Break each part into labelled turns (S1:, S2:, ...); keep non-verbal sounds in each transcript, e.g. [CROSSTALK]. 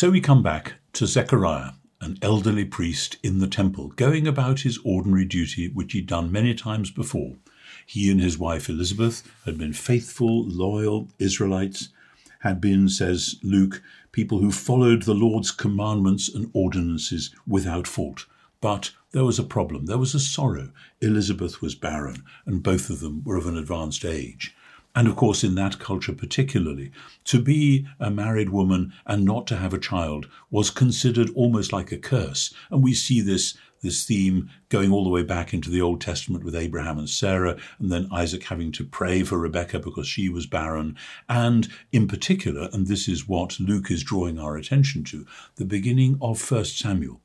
S1: So we come back to Zechariah, an elderly priest in the temple, going about his ordinary duty, which he'd done many times before. He and his wife Elizabeth had been faithful, loyal Israelites, had been, says Luke, people who followed the Lord's commandments and ordinances without fault. But there was a problem. There was a sorrow. Elizabeth was barren, and both of them were of an advanced age. And of course, in that culture particularly, to be a married woman and not to have a child was considered almost like a curse. And we see this, this theme going all the way back into the Old Testament with Abraham and Sarah, and then Isaac having to pray for Rebecca because she was barren. And in particular, and this is what Luke is drawing our attention to, the beginning of First Samuel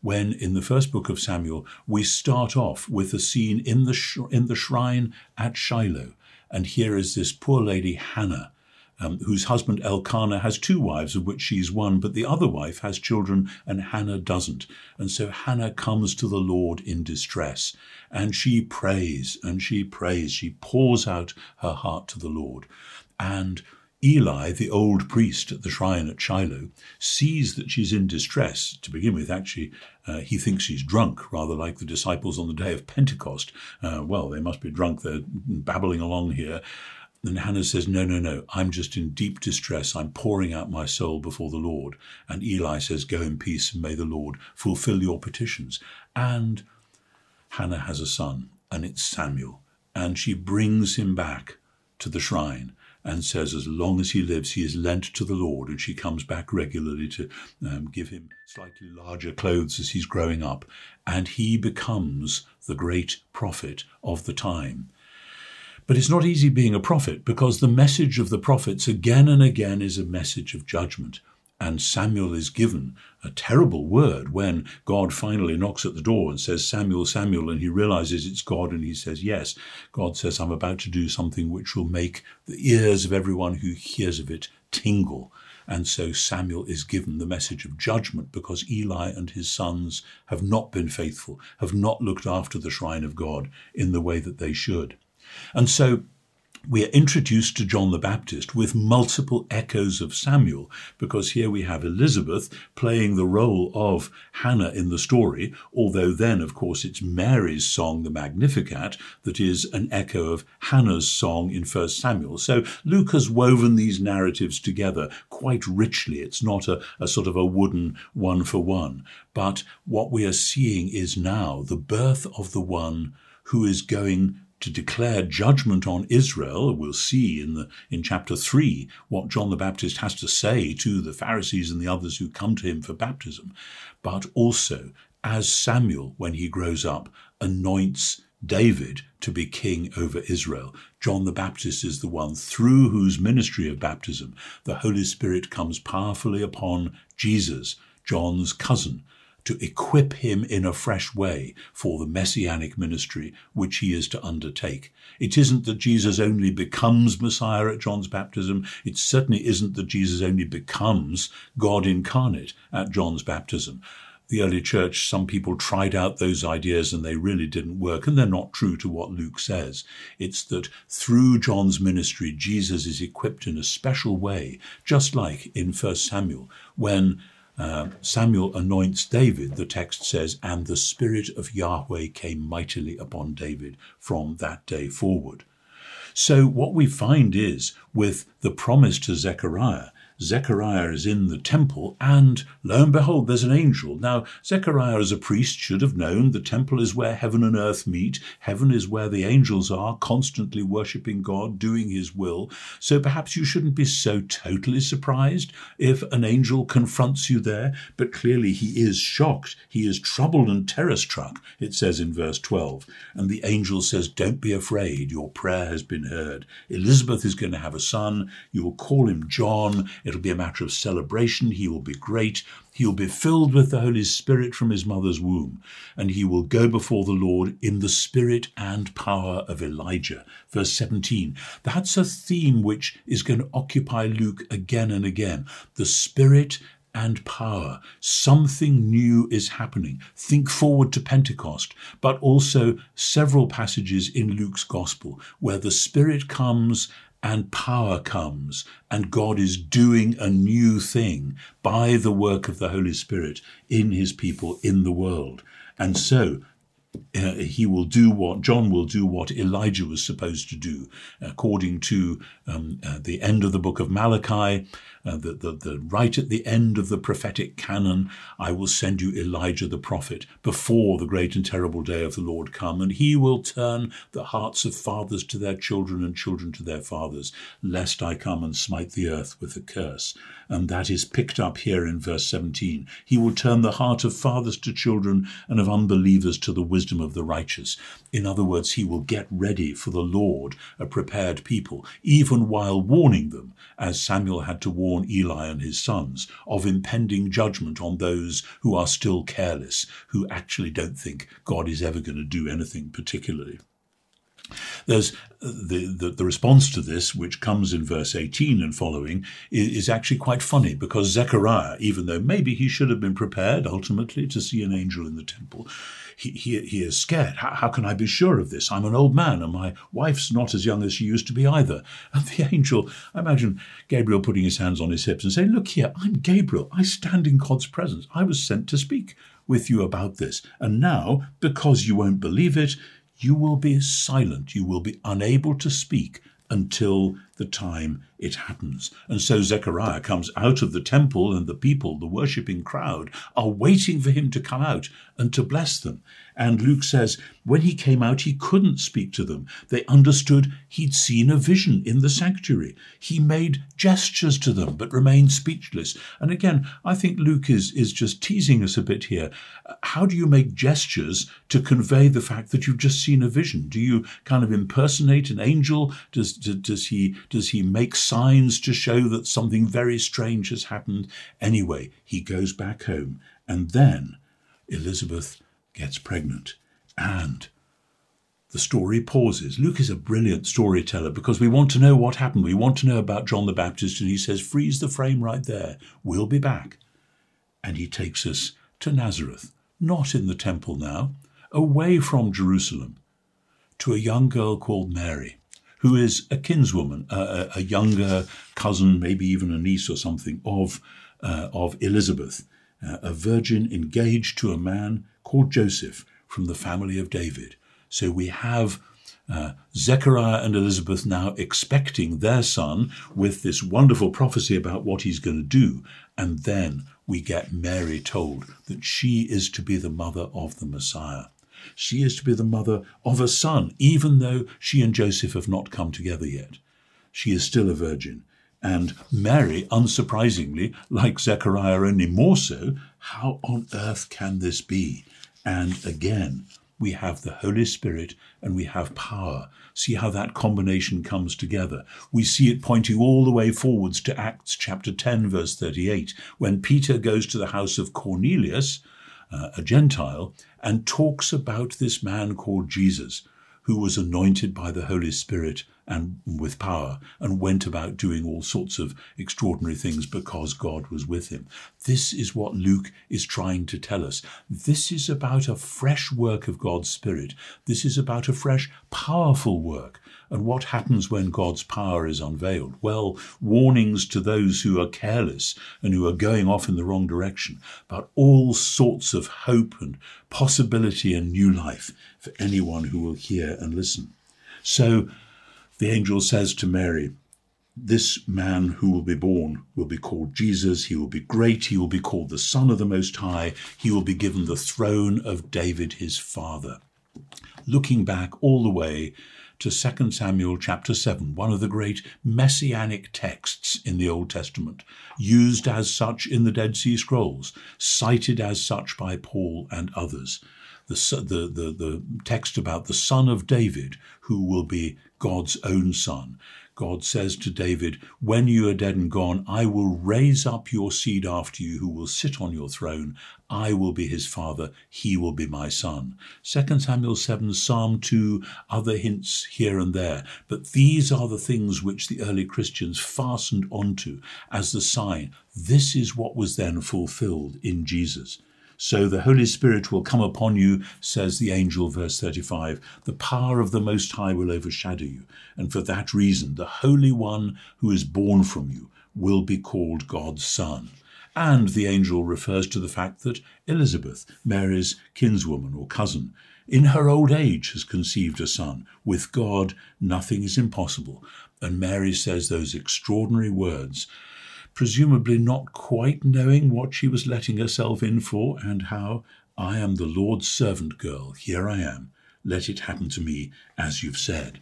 S1: when in the first book of Samuel we start off with a scene in the sh- in the shrine at Shiloh and here is this poor lady, Hannah, um, whose husband Elkanah has two wives, of which she's one, but the other wife has children and Hannah doesn't. And so Hannah comes to the Lord in distress and she prays and she prays. She pours out her heart to the Lord. And Eli, the old priest at the shrine at Shiloh, sees that she's in distress. To begin with, actually, uh, he thinks she's drunk, rather like the disciples on the day of Pentecost. Uh, well, they must be drunk, they're babbling along here. And Hannah says, No, no, no, I'm just in deep distress. I'm pouring out my soul before the Lord. And Eli says, Go in peace, and may the Lord fulfill your petitions. And Hannah has a son, and it's Samuel. And she brings him back to the shrine and says as long as he lives, he is lent to the Lord, and she comes back regularly to um, give him slightly larger clothes as he's growing up, and he becomes the great prophet of the time. But it's not easy being a prophet because the message of the prophets again and again is a message of judgment. And Samuel is given a terrible word when God finally knocks at the door and says, Samuel, Samuel, and he realizes it's God and he says, Yes. God says, I'm about to do something which will make the ears of everyone who hears of it tingle. And so Samuel is given the message of judgment because Eli and his sons have not been faithful, have not looked after the shrine of God in the way that they should. And so we are introduced to John the Baptist with multiple echoes of Samuel, because here we have Elizabeth playing the role of Hannah in the story, although then, of course, it's Mary's song, the Magnificat, that is an echo of Hannah's song in 1 Samuel. So Luke has woven these narratives together quite richly. It's not a, a sort of a wooden one for one, but what we are seeing is now the birth of the one who is going to declare judgment on Israel. We'll see in the in chapter three what John the Baptist has to say to the Pharisees and the others who come to him for baptism, but also as Samuel, when he grows up, anoints David to be king over Israel. John the Baptist is the one through whose ministry of baptism the Holy Spirit comes powerfully upon Jesus, John's cousin, to equip him in a fresh way for the messianic ministry which he is to undertake. It isn't that Jesus only becomes Messiah at John's baptism. It certainly isn't that Jesus only becomes God incarnate at John's baptism the early church, some people tried out those ideas and they really didn't work, and they're not true to what Luke says. It's that through John's ministry, Jesus is equipped in a special way, just like in 1 Samuel, when uh, Samuel anoints David, the text says, and the Spirit of Yahweh came mightily upon David from that day forward. So, what we find is, with the promise to Zechariah, Zechariah is in the temple, and lo and behold, there's an angel. Now, Zechariah, as a priest, should have known the temple is where heaven and earth meet. Heaven is where the angels are, constantly worshipping God, doing his will. So perhaps you shouldn't be so totally surprised if an angel confronts you there, but clearly he is shocked. He is troubled and terror struck, it says in verse 12. And the angel says, Don't be afraid, your prayer has been heard. Elizabeth is going to have a son. You will call him John. It'll be a matter of celebration. He will be great. He will be filled with the Holy Spirit from his mother's womb, and he will go before the Lord in the spirit and power of Elijah. Verse 17. That's a theme which is going to occupy Luke again and again. The spirit and power. Something new is happening. Think forward to Pentecost, but also several passages in Luke's Gospel where the Spirit comes and power comes, and God is doing a new thing by the work of the Holy Spirit in his people in the world. And so uh, he will do what John will do what Elijah was supposed to do, according to um, uh, the end of the book of Malachi uh, the, the, the, right at the end of the prophetic canon, I will send you Elijah the prophet before the great and terrible day of the Lord come, and he will turn the hearts of fathers to their children and children to their fathers, lest I come and smite the earth with a curse. And that is picked up here in verse 17. He will turn the heart of fathers to children and of unbelievers to the wisdom of the righteous. In other words, he will get ready for the Lord a prepared people, even while warning them, as Samuel had to warn Eli and his sons, of impending judgment on those who are still careless, who actually don't think God is ever going to do anything particularly. There's the, the, the, response to this, which comes in verse 18 and following, is, is, actually quite funny because Zechariah, even though maybe he should have been prepared ultimately to see an angel in the temple, he, he, he is scared. How, how can I be sure of this? I'm an old man and my wife's not as young as she used to be either. [LAUGHS] And the angel, I imagine Gabriel putting his hands on his hips and saying, Look here, I'm Gabriel. I stand in God's presence. I was sent to speak with you about this. And now, because you won't believe it, you will be silent. You will be unable to speak until the time it happens. And so Zechariah comes out of the temple, and the people, the worshipping crowd, are waiting for him to come out and to bless them. And Luke says, when he came out, he couldn't speak to them. They understood he'd seen a vision in the sanctuary. He made gestures to them, but remained speechless. And again, I think Luke is, is just teasing us a bit here. How do you make gestures to convey the fact that you've just seen a vision? Do you kind of impersonate an angel? Does, does, he, does he make signs to show that something very strange has happened? Anyway, he goes back home. And then Elizabeth gets pregnant. And the story pauses. Luke is a brilliant storyteller because we want to know what happened. We want to know about John the Baptist, and he says, Freeze the frame right there. We'll be back. And he takes us to Nazareth, not in the temple now, away from Jerusalem, to a young girl called Mary, who is a kinswoman, a, a younger cousin, maybe even a niece or something of, uh, of Elizabeth, uh, a virgin engaged to a man called Joseph from the family of David. So we have uh, Zechariah and Elizabeth now expecting their son with this wonderful prophecy about what he's going to do. And then we get Mary told that she is to be the mother of the Messiah. She is to be the mother of a son, even though she and Joseph have not come together yet. She is still a virgin. And Mary, unsurprisingly, like Zechariah, only more so, how on earth can this be? And again, we have the Holy Spirit and we have power. See how that combination comes together. We see it pointing all the way forwards to Acts chapter 10, verse 38, when Peter goes to the house of Cornelius, uh, a Gentile, and talks about this man called Jesus, who was anointed by the Holy Spirit and with power and went about doing all sorts of extraordinary things because God was with him. This is what Luke is trying to tell us. This is about a fresh work of God's Spirit. This is about a fresh, powerful work. And what happens when God's power is unveiled? Well, warnings to those who are careless and who are going off in the wrong direction, but all sorts of hope and possibility and new life for anyone who will hear and listen. So the angel says to Mary, This man who will be born will be called Jesus. He will be great. He will be called the Son of the Most High. He will be given the throne of David his father. Looking back all the way to 2 Samuel chapter 7, one of the great messianic texts in the Old Testament, used as such in the Dead Sea Scrolls, cited as such by Paul and others the, the, the, the text about the son of David, who will be God's own son. God says to David, When you are dead and gone, I will raise up your seed after you who will sit on your throne. I will be his father, he will be my son. 2 Samuel 7, Psalm 2, other hints here and there. But these are the things which the early Christians fastened onto as the sign. This is what was then fulfilled in Jesus. So the Holy Spirit will come upon you, says the angel, verse 35. The power of the Most High will overshadow you. And for that reason, the Holy One who is born from you will be called God's Son. And the angel refers to the fact that Elizabeth, Mary's kinswoman or cousin, in her old age has conceived a son. With God, nothing is impossible. And Mary says those extraordinary words presumably not quite knowing what she was letting herself in for and how I am the Lord's servant girl. Here I am. Let it happen to me as you've said.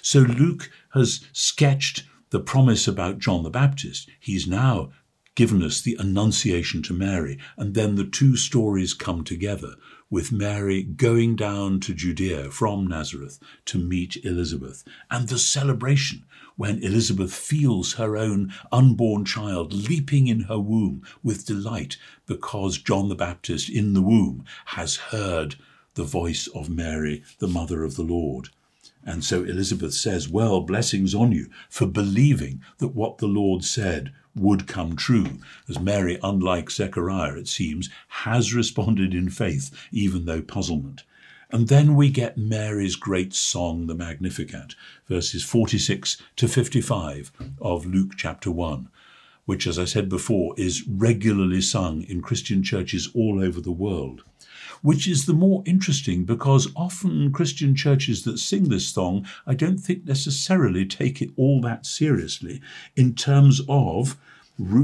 S1: So Luke has sketched the promise about John the Baptist. He's now given us the Annunciation to Mary, and then the two stories come together with Mary going down to Judea from Nazareth to meet Elizabeth, and the celebration when Elizabeth feels her own unborn child leaping in her womb with delight because John the Baptist in the womb has heard the voice of Mary, the mother of the Lord. And so Elizabeth says, Well, blessings on you for believing that what the Lord said would come true, as Mary, unlike Zechariah, it seems, has responded in faith, even though puzzlement. And then we get Mary's great song, the Magnificat, verses 46 to 55 of Luke chapter 1, which, as I said before, is regularly sung in Christian churches all over the world. Which is the more interesting because often Christian churches that sing this song, I don't think necessarily take it all that seriously in terms of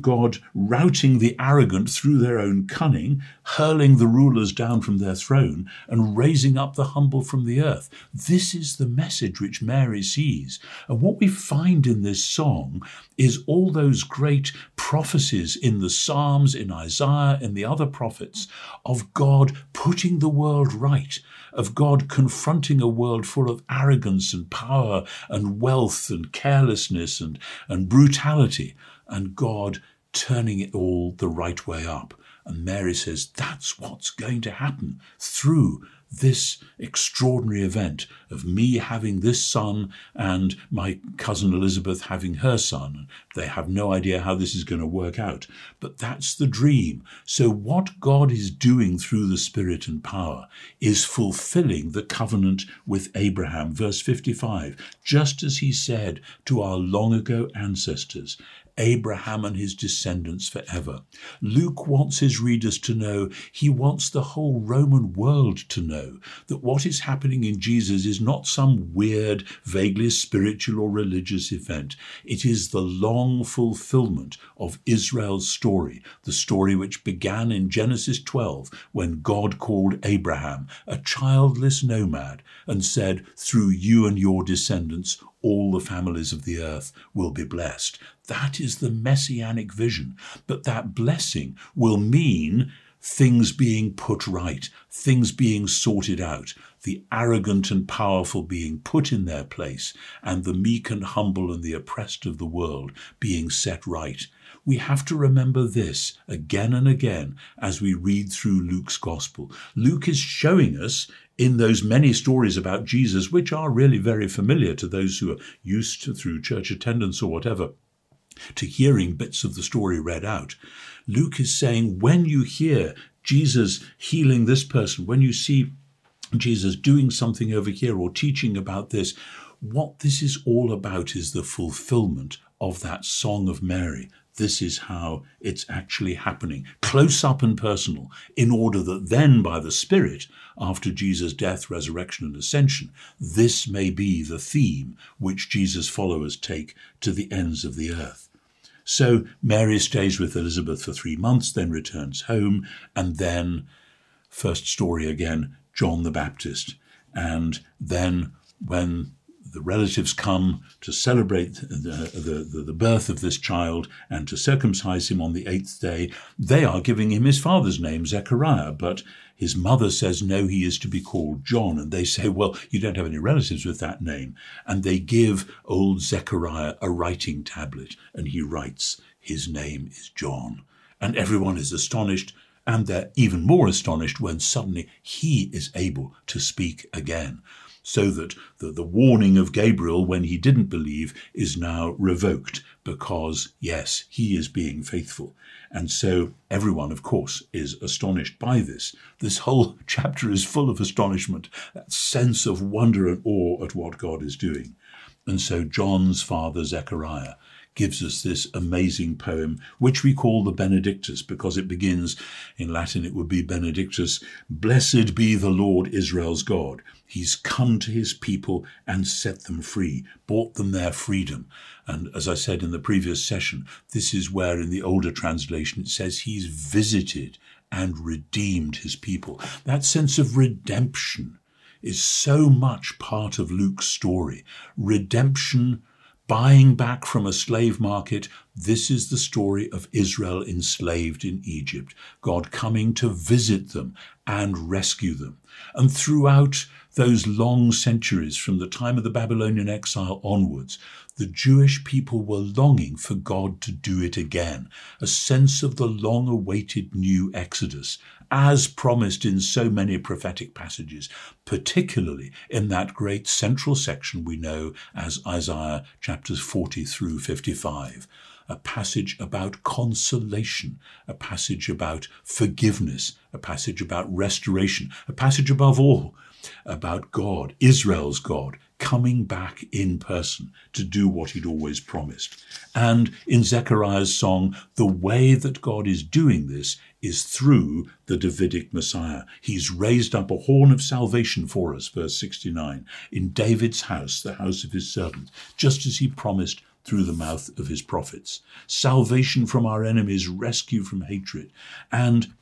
S1: God routing the arrogant through their own cunning, hurling the rulers down from their throne, and raising up the humble from the earth. This is the message which Mary sees. And what we find in this song is all those great prophecies in the Psalms, in Isaiah, in the other prophets of God putting the world right, of God confronting a world full of arrogance and power and wealth and carelessness and, and brutality and God turning it all the right way up. And Mary says that's what's going to happen through this extraordinary event of me having this son and my cousin Elizabeth having her son. They have no idea how this is going to work out, but that's the dream. So, what God is doing through the Spirit and power is fulfilling the covenant with Abraham. Verse 55 just as he said to our long ago ancestors, Abraham and his descendants forever. Luke wants his readers to know, he wants the whole Roman world to know, that what is happening in Jesus is not some weird, vaguely spiritual or religious event. It is the long fulfillment of Israel's story, the story which began in Genesis 12 when God called Abraham, a childless nomad, and said, Through you and your descendants, all the families of the earth will be blessed. That is the messianic vision. But that blessing will mean things being put right, things being sorted out, the arrogant and powerful being put in their place, and the meek and humble and the oppressed of the world being set right. We have to remember this again and again as we read through Luke's gospel. Luke is showing us in those many stories about Jesus, which are really very familiar to those who are used to, through church attendance or whatever, to hearing bits of the story read out. Luke is saying, when you hear Jesus healing this person, when you see Jesus doing something over here or teaching about this, what this is all about is the fulfillment of that Song of Mary, this is how it's actually happening, close up and personal, in order that then, by the Spirit, after Jesus' death, resurrection, and ascension, this may be the theme which Jesus' followers take to the ends of the earth. So Mary stays with Elizabeth for three months, then returns home, and then, first story again, John the Baptist. And then, when the relatives come to celebrate the, the, the, birth of this child and to circumcise him on the eighth day. They are giving him his father's name, Zechariah, but his mother says, no, he is to be called John. And they say, well, you don't have any relatives with that name. And they give old Zechariah a writing tablet, and he writes, his name is John. And everyone is astonished and they're even more astonished when suddenly he is able to speak again. So that the, the warning of Gabriel when he didn't believe is now revoked because, yes, he is being faithful. And so everyone, of course, is astonished by this. This whole [LAUGHS] chapter is full of astonishment, that sense of wonder and awe at what God is doing. And so John's father, Zechariah, gives us this amazing poem, which we call the Benedictus, because it begins, in Latin it would be Benedictus, Blessed be the Lord Israel's God. He's come to his people and set them free, bought them their freedom. And as I said in the previous session, this is where in the older translation it says he's visited and redeemed his people. That sense of redemption is so much part of Luke's story. Redemption buying back from a slave market. This is the story of Israel enslaved in Egypt, God coming to visit them and rescue them. And throughout those long centuries from the time of the Babylonian exile onwards, the Jewish people were longing for God to do it again, a sense of the long awaited new Exodus, as promised in so many prophetic passages, particularly in that great central section we know as Isaiah chapters 40 through 55 a passage about consolation, a passage about forgiveness, a passage about restoration, a passage above all about God, Israel's God, coming back in person to do what he'd always promised. And in Zechariah's song, the way that God is doing this is through the Davidic Messiah. He's raised up a horn of salvation for us, verse 69, in David's house, the house of his servant, just as he promised through the mouth of his prophets. Salvation from our enemies, rescue from hatred, and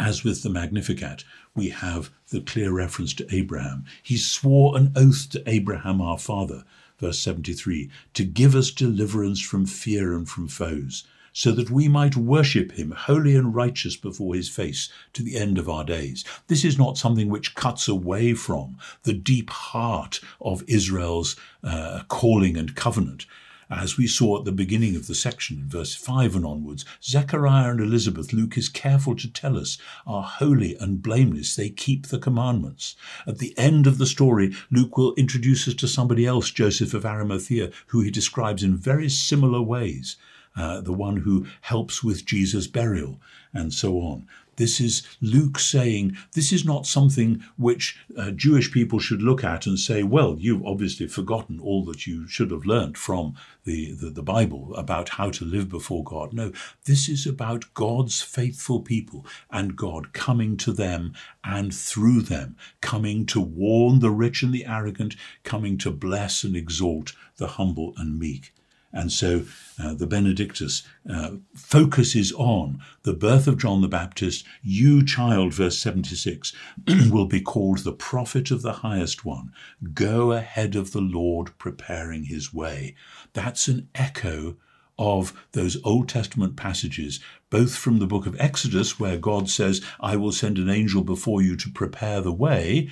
S1: as with the Magnificat, we have the clear reference to Abraham. He swore an oath to Abraham our father, verse 73, to give us deliverance from fear and from foes, so that we might worship him holy and righteous before his face to the end of our days. This is not something which cuts away from the deep heart of Israel's uh, calling and covenant. As we saw at the beginning of the section, in verse 5 and onwards, Zechariah and Elizabeth, Luke is careful to tell us, are holy and blameless. They keep the commandments. At the end of the story, Luke will introduce us to somebody else, Joseph of Arimathea, who he describes in very similar ways. Uh, the one who helps with Jesus' burial, and so on. This is Luke saying this is not something which uh, Jewish people should look at and say, well, you've obviously forgotten all that you should have learnt from the, the, the Bible about how to live before God. No, this is about God's faithful people and God coming to them and through them, coming to warn the rich and the arrogant, coming to bless and exalt the humble and meek. And so uh, the Benedictus uh, focuses on the birth of John the Baptist. You, child, verse 76, [CLEARS THROAT] will be called the prophet of the highest one. Go ahead of the Lord, preparing his way. That's an echo of those Old Testament passages, both from the book of Exodus, where God says, I will send an angel before you to prepare the way,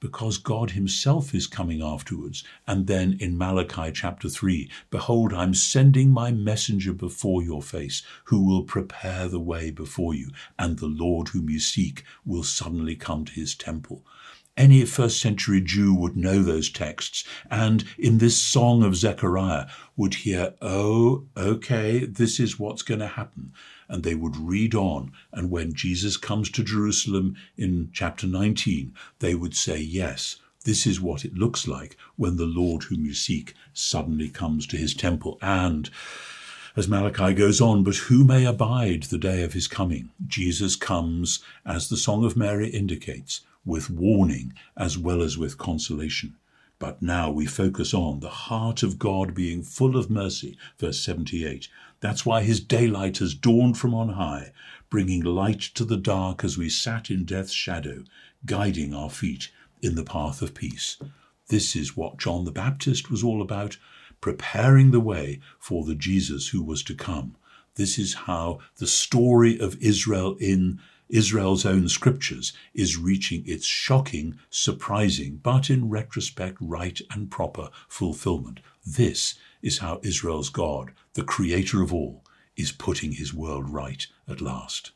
S1: because God himself is coming afterwards. And then in Malachi chapter 3, behold, I'm sending my messenger before your face, who will prepare the way before you, and the Lord whom you seek will suddenly come to his temple. Any first century Jew would know those texts, and in this song of Zechariah would hear, oh, okay, this is what's going to happen. And they would read on, and when Jesus comes to Jerusalem in chapter 19, they would say, yes, this is what it looks like when the Lord whom you seek suddenly comes to his temple. And as Malachi goes on, but who may abide the day of his coming? Jesus comes, as the Song of Mary indicates, with warning as well as with consolation. But now we focus on the heart of God being full of mercy, verse 78. That's why his daylight has dawned from on high, bringing light to the dark as we sat in death's shadow, guiding our feet in the path of peace. This is what John the Baptist was all about, preparing the way for the Jesus who was to come. This is how the story of Israel in Israel's own scriptures is reaching its shocking, surprising, but in retrospect right and proper fulfillment. This is how Israel's God, the creator of all, is putting his world right at last.